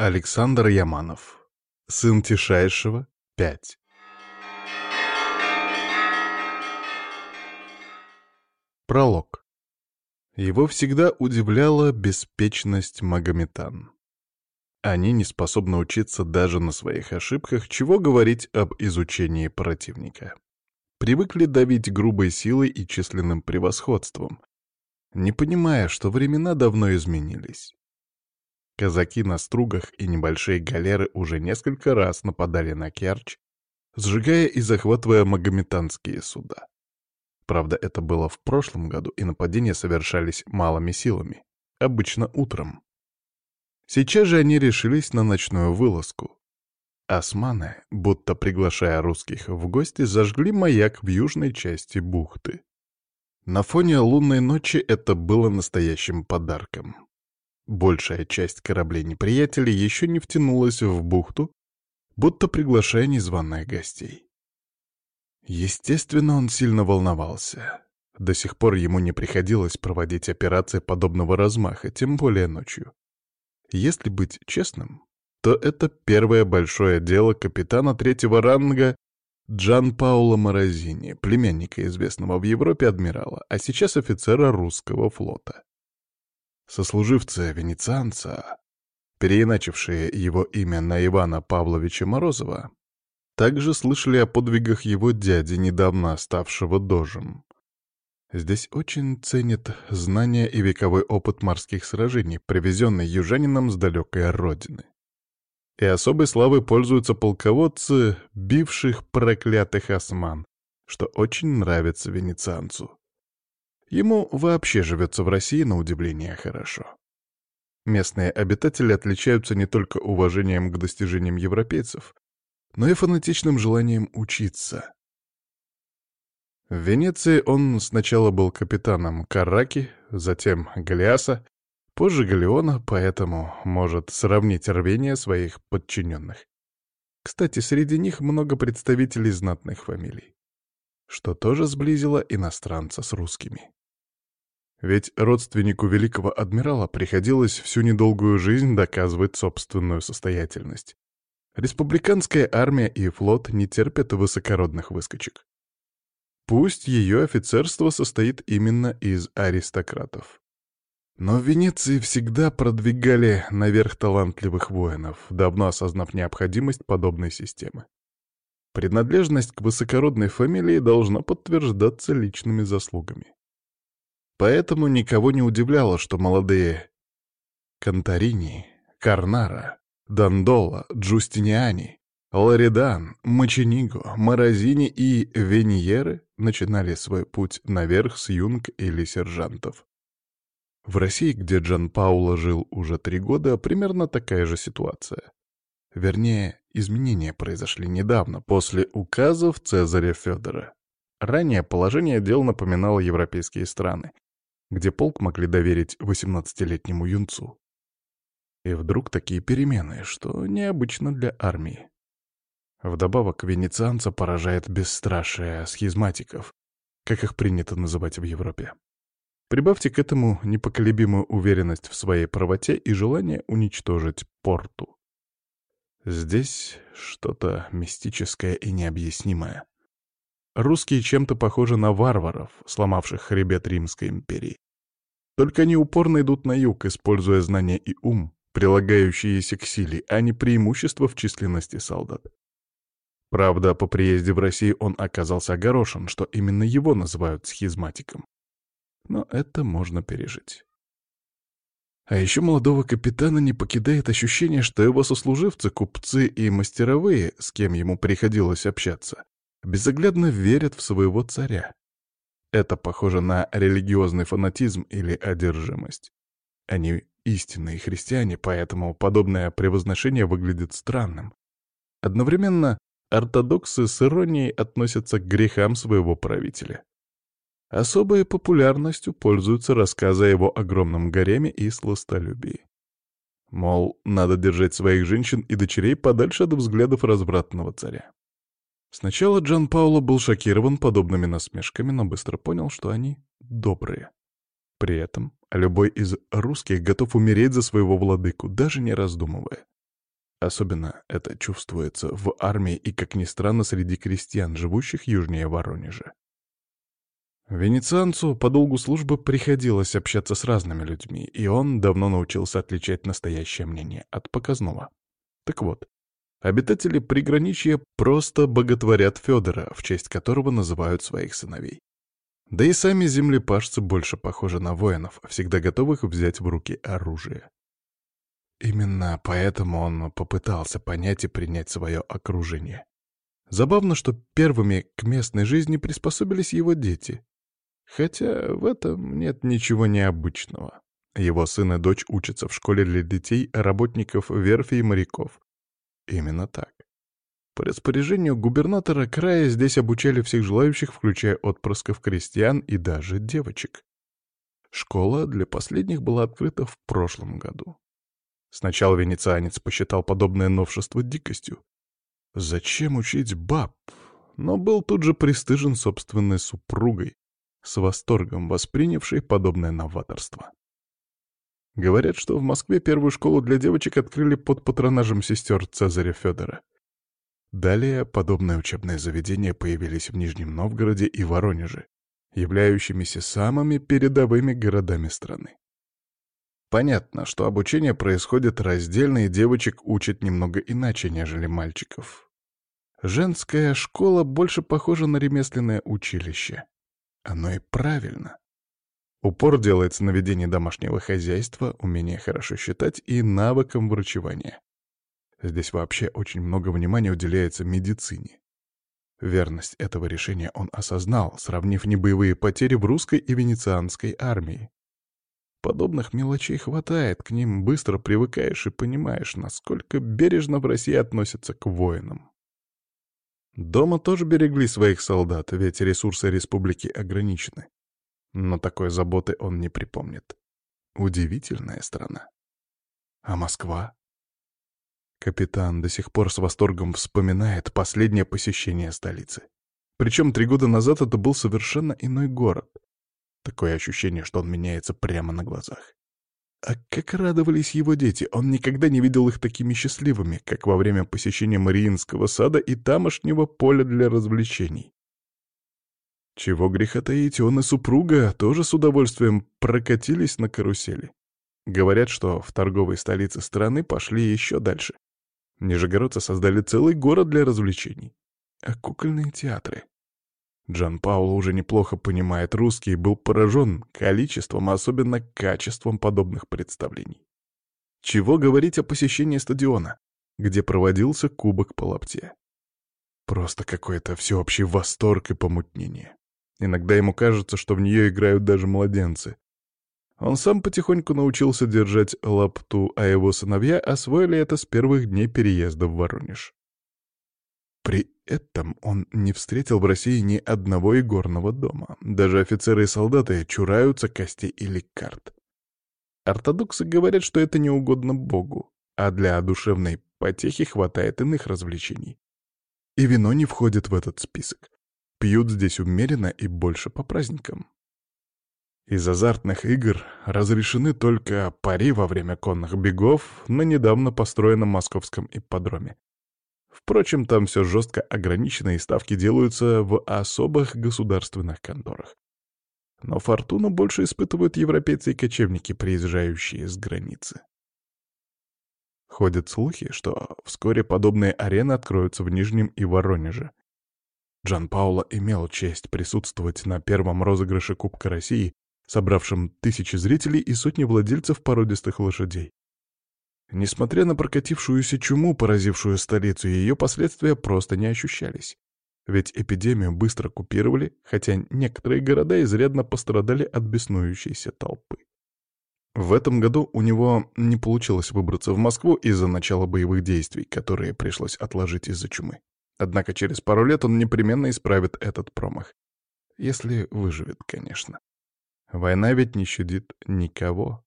Александр Яманов. Сын Тишайшего, 5. Пролог. Его всегда удивляла беспечность магометан. Они не способны учиться даже на своих ошибках, чего говорить об изучении противника. Привыкли давить грубой силой и численным превосходством, не понимая, что времена давно изменились. Казаки на стругах и небольшие галеры уже несколько раз нападали на Керчь, сжигая и захватывая магометанские суда. Правда, это было в прошлом году, и нападения совершались малыми силами, обычно утром. Сейчас же они решились на ночную вылазку. Османы, будто приглашая русских в гости, зажгли маяк в южной части бухты. На фоне лунной ночи это было настоящим подарком. Большая часть кораблей неприятелей еще не втянулась в бухту, будто приглашая незваных гостей. Естественно, он сильно волновался. До сих пор ему не приходилось проводить операции подобного размаха, тем более ночью. Если быть честным, то это первое большое дело капитана третьего ранга Джан Пауло Морозини, племянника известного в Европе адмирала, а сейчас офицера русского флота. Сослуживцы венецианца, переиначившие его имя на Ивана Павловича Морозова, также слышали о подвигах его дяди, недавно ставшего дожем. Здесь очень ценят знания и вековой опыт морских сражений, привезенный южанином с далекой родины. И особой славой пользуются полководцы, бивших проклятых осман, что очень нравится венецианцу. Ему вообще живется в России на удивление хорошо. Местные обитатели отличаются не только уважением к достижениям европейцев, но и фанатичным желанием учиться. В Венеции он сначала был капитаном Караки, затем Галиаса, позже Галеона, поэтому может сравнить рвение своих подчиненных. Кстати, среди них много представителей знатных фамилий, что тоже сблизило иностранца с русскими. Ведь родственнику великого адмирала приходилось всю недолгую жизнь доказывать собственную состоятельность. Республиканская армия и флот не терпят высокородных выскочек. Пусть ее офицерство состоит именно из аристократов. Но в Венеции всегда продвигали наверх талантливых воинов, давно осознав необходимость подобной системы. Принадлежность к высокородной фамилии должна подтверждаться личными заслугами. Поэтому никого не удивляло, что молодые Конторини, Карнара, Дандола, Джустиниани, Лоридан, Мочениго, Морозини и Веньеры начинали свой путь наверх с юнг или сержантов. В России, где Джан Пауло жил уже три года, примерно такая же ситуация. Вернее, изменения произошли недавно, после указов Цезаря Федора. Ранее положение дел напоминало европейские страны, где полк могли доверить 18-летнему юнцу. И вдруг такие перемены, что необычно для армии. Вдобавок, венецианца поражает бесстрашие схизматиков, как их принято называть в Европе. Прибавьте к этому непоколебимую уверенность в своей правоте и желание уничтожить порту. Здесь что-то мистическое и необъяснимое. Русские чем-то похожи на варваров, сломавших хребет Римской империи. Только они упорно идут на юг, используя знания и ум, прилагающиеся к силе, а не преимущество в численности солдат. Правда, по приезде в Россию он оказался огорошен, что именно его называют схизматиком. Но это можно пережить. А еще молодого капитана не покидает ощущение, что его сослуживцы, купцы и мастеровые, с кем ему приходилось общаться, безоглядно верят в своего царя. Это похоже на религиозный фанатизм или одержимость. Они истинные христиане, поэтому подобное превозношение выглядит странным. Одновременно ортодоксы с иронией относятся к грехам своего правителя. Особой популярностью пользуются рассказы о его огромном гареме и сластолюбии. Мол, надо держать своих женщин и дочерей подальше от взглядов развратного царя. Сначала Джан Пауло был шокирован подобными насмешками, но быстро понял, что они добрые. При этом любой из русских готов умереть за своего владыку, даже не раздумывая. Особенно это чувствуется в армии и, как ни странно, среди крестьян, живущих южнее Воронежа. Венецианцу по долгу службы приходилось общаться с разными людьми, и он давно научился отличать настоящее мнение от показного. Так вот, обитатели приграничья просто боготворят Федора, в честь которого называют своих сыновей. Да и сами землепашцы больше похожи на воинов, всегда готовых взять в руки оружие. Именно поэтому он попытался понять и принять свое окружение. Забавно, что первыми к местной жизни приспособились его дети. Хотя в этом нет ничего необычного. Его сын и дочь учатся в школе для детей, работников верфи и моряков. Именно так. По распоряжению губернатора края здесь обучали всех желающих, включая отпрысков крестьян и даже девочек. Школа для последних была открыта в прошлом году. Сначала венецианец посчитал подобное новшество дикостью. Зачем учить баб? Но был тут же пристыжен собственной супругой, с восторгом воспринявшей подобное новаторство. Говорят, что в Москве первую школу для девочек открыли под патронажем сестер Цезаря Федора. Далее подобные учебные заведения появились в Нижнем Новгороде и Воронеже, являющимися самыми передовыми городами страны. Понятно, что обучение происходит раздельно, и девочек учат немного иначе, нежели мальчиков. Женская школа больше похожа на ремесленное училище. Оно и правильно. Упор делается на ведении домашнего хозяйства, умение хорошо считать и навыкам врачевания. Здесь вообще очень много внимания уделяется медицине. Верность этого решения он осознал, сравнив небоевые потери в русской и венецианской армии. Подобных мелочей хватает, к ним быстро привыкаешь и понимаешь, насколько бережно в России относятся к воинам. Дома тоже берегли своих солдат, ведь ресурсы республики ограничены. Но такой заботы он не припомнит. Удивительная страна. А Москва? Капитан до сих пор с восторгом вспоминает последнее посещение столицы. Причем три года назад это был совершенно иной город. Такое ощущение, что он меняется прямо на глазах. А как радовались его дети, он никогда не видел их такими счастливыми, как во время посещения Мариинского сада и тамошнего поля для развлечений. Чего греха таить, он и супруга тоже с удовольствием прокатились на карусели. Говорят, что в торговой столице страны пошли еще дальше. Нижегородцы создали целый город для развлечений. А кукольные театры? Джан Пауло уже неплохо понимает русский и был поражен количеством, а особенно качеством подобных представлений. Чего говорить о посещении стадиона, где проводился кубок по лапте. Просто какой-то всеобщий восторг и помутнение. Иногда ему кажется, что в нее играют даже младенцы. Он сам потихоньку научился держать лапту, а его сыновья освоили это с первых дней переезда в Воронеж. При этом он не встретил в России ни одного игорного дома. Даже офицеры и солдаты чураются костей или карт. Ортодоксы говорят, что это не угодно Богу, а для душевной потехи хватает иных развлечений. И вино не входит в этот список. Пьют здесь умеренно и больше по праздникам. Из азартных игр разрешены только пари во время конных бегов на недавно построенном московском ипподроме. Впрочем, там все жестко ограничено, и ставки делаются в особых государственных конторах. Но фортуну больше испытывают европейцы и кочевники, приезжающие с границы. Ходят слухи, что вскоре подобные арены откроются в Нижнем и Воронеже. Джан Пауло имел честь присутствовать на первом розыгрыше Кубка России, собравшем тысячи зрителей и сотни владельцев породистых лошадей. Несмотря на прокатившуюся чуму, поразившую столицу, ее последствия просто не ощущались. Ведь эпидемию быстро купировали, хотя некоторые города изрядно пострадали от беснующейся толпы. В этом году у него не получилось выбраться в Москву из-за начала боевых действий, которые пришлось отложить из-за чумы. Однако через пару лет он непременно исправит этот промах. Если выживет, конечно. Война ведь не щадит никого.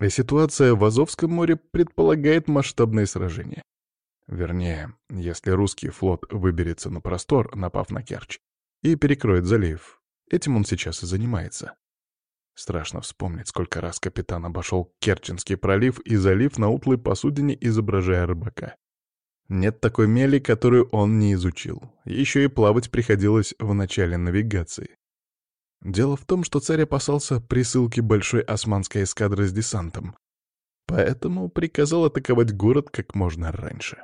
И ситуация в Азовском море предполагает масштабные сражения. Вернее, если русский флот выберется на простор, напав на Керчь, и перекроет залив. Этим он сейчас и занимается. Страшно вспомнить, сколько раз капитан обошел Керченский пролив и залив на утлой посудине, изображая рыбака. Нет такой мели, которую он не изучил. Еще и плавать приходилось в начале навигации. Дело в том, что царь опасался присылки большой османской эскадры с десантом, поэтому приказал атаковать город как можно раньше.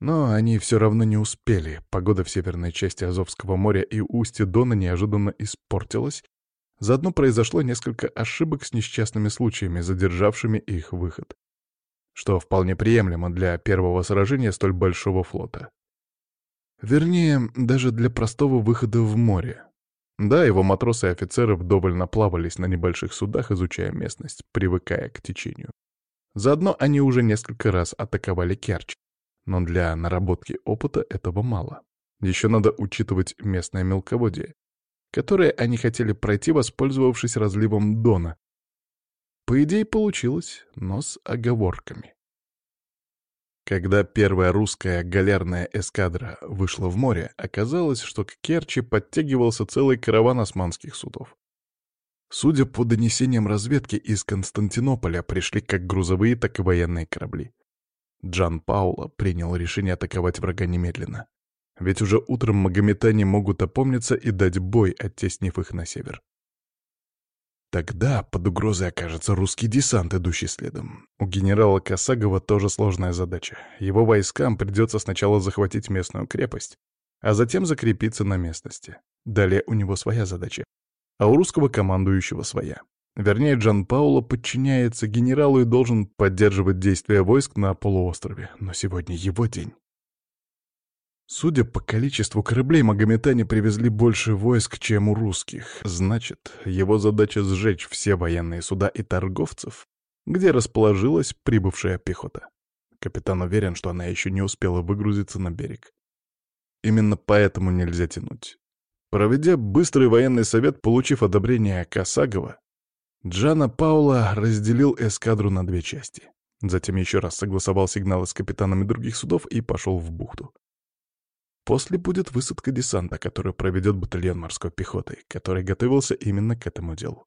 Но они все равно не успели. Погода в северной части Азовского моря и устье Дона неожиданно испортилась. Заодно произошло несколько ошибок с несчастными случаями, задержавшими их выход. Что вполне приемлемо для первого сражения столь большого флота. Вернее, даже для простого выхода в море. Да, его матросы и офицеры вдоволь наплавались на небольших судах, изучая местность, привыкая к течению. Заодно они уже несколько раз атаковали Керчь, но для наработки опыта этого мало. Еще надо учитывать местное мелководье, которое они хотели пройти, воспользовавшись разливом Дона. По идее, получилось, но с оговорками. Когда первая русская галерная эскадра вышла в море, оказалось, что к Керчи подтягивался целый караван османских судов. Судя по донесениям разведки, из Константинополя пришли как грузовые, так и военные корабли. Джан Пауло принял решение атаковать врага немедленно. Ведь уже утром магометане могут опомниться и дать бой, оттеснив их на север. Тогда под угрозой окажется русский десант, идущий следом. У генерала Косагова тоже сложная задача. Его войскам придется сначала захватить местную крепость, а затем закрепиться на местности. Далее у него своя задача, а у русского командующего своя. Вернее, Джан Пауло подчиняется генералу и должен поддерживать действия войск на полуострове. Но сегодня его день. Судя по количеству кораблей, магометане привезли больше войск, чем у русских. Значит, его задача сжечь все военные суда и торговцев, где расположилась прибывшая пехота. Капитан уверен, что она еще не успела выгрузиться на берег. Именно поэтому нельзя тянуть. Проведя быстрый военный совет, получив одобрение Касагова, Джана Паула разделил эскадру на две части. Затем еще раз согласовал сигналы с капитанами других судов и пошел в бухту. После будет высадка десанта, который проведет батальон морской пехоты, который готовился именно к этому делу.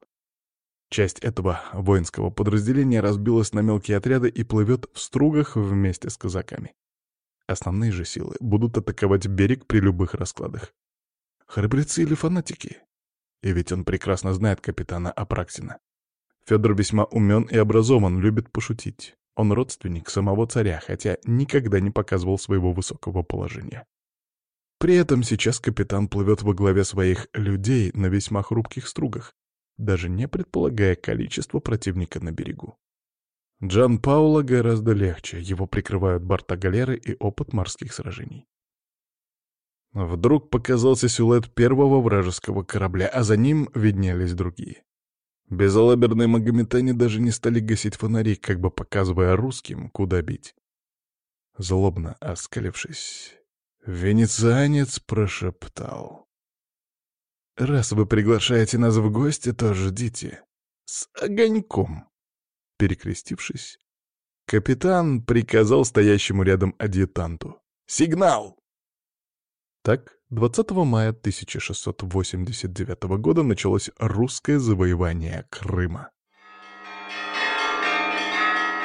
Часть этого воинского подразделения разбилась на мелкие отряды и плывет в стругах вместе с казаками. Основные же силы будут атаковать берег при любых раскладах. Храбрецы или фанатики? И ведь он прекрасно знает капитана Апраксина. Федор весьма умен и образован, любит пошутить. Он родственник самого царя, хотя никогда не показывал своего высокого положения. При этом сейчас капитан плывет во главе своих людей на весьма хрупких стругах, даже не предполагая количество противника на берегу. Джан Пауло гораздо легче, его прикрывают борта галеры и опыт морских сражений. Вдруг показался силуэт первого вражеского корабля, а за ним виднелись другие. Безалаберные магометане даже не стали гасить фонари, как бы показывая русским, куда бить. Злобно оскалившись, Венецианец прошептал. «Раз вы приглашаете нас в гости, то ждите. С огоньком!» Перекрестившись, капитан приказал стоящему рядом адъютанту. «Сигнал!» Так, 20 мая 1689 года началось русское завоевание Крыма.